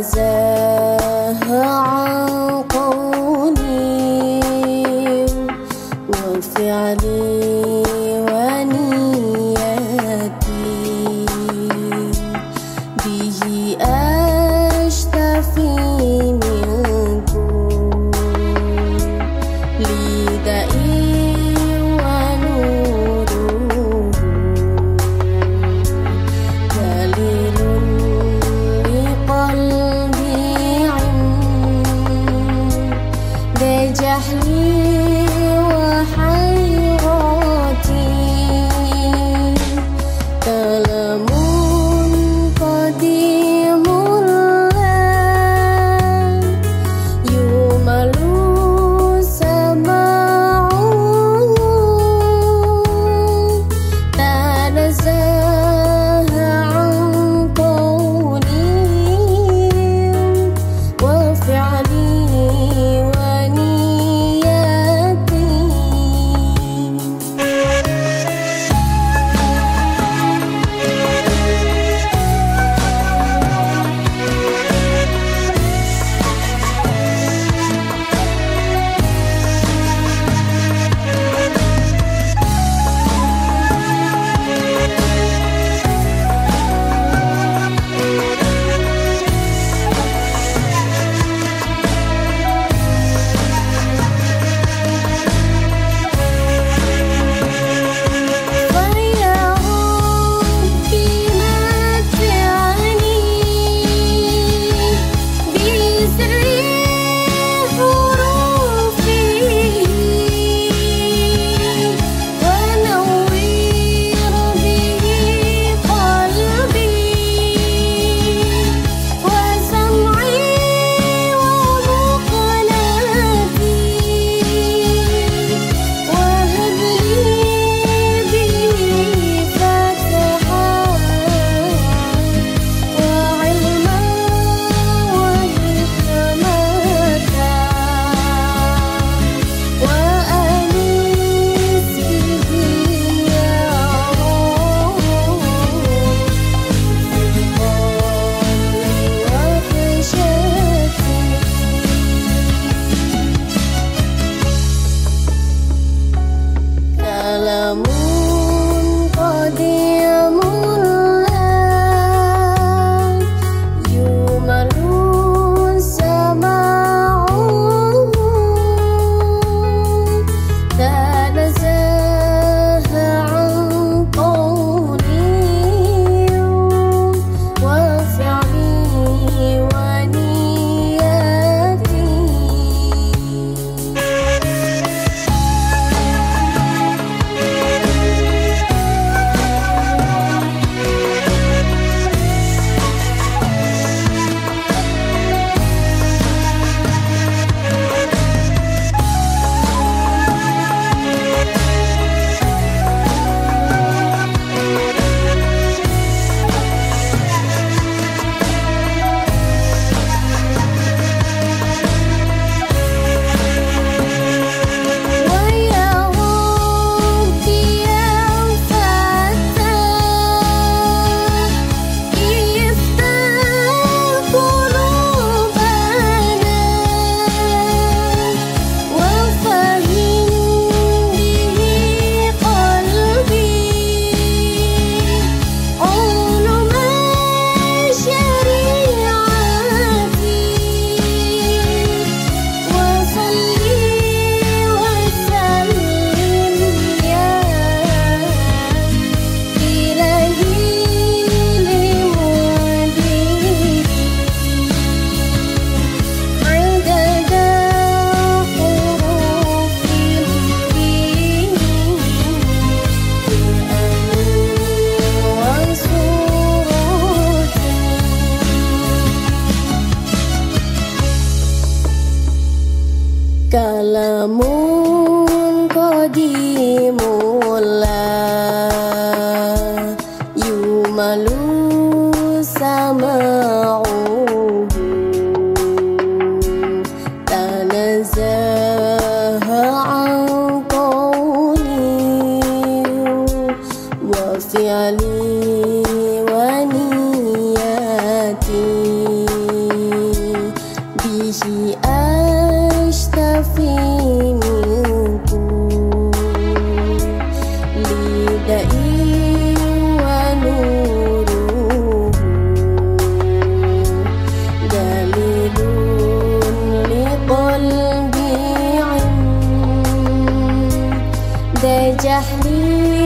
was kalamun dimulai. بعد جهلي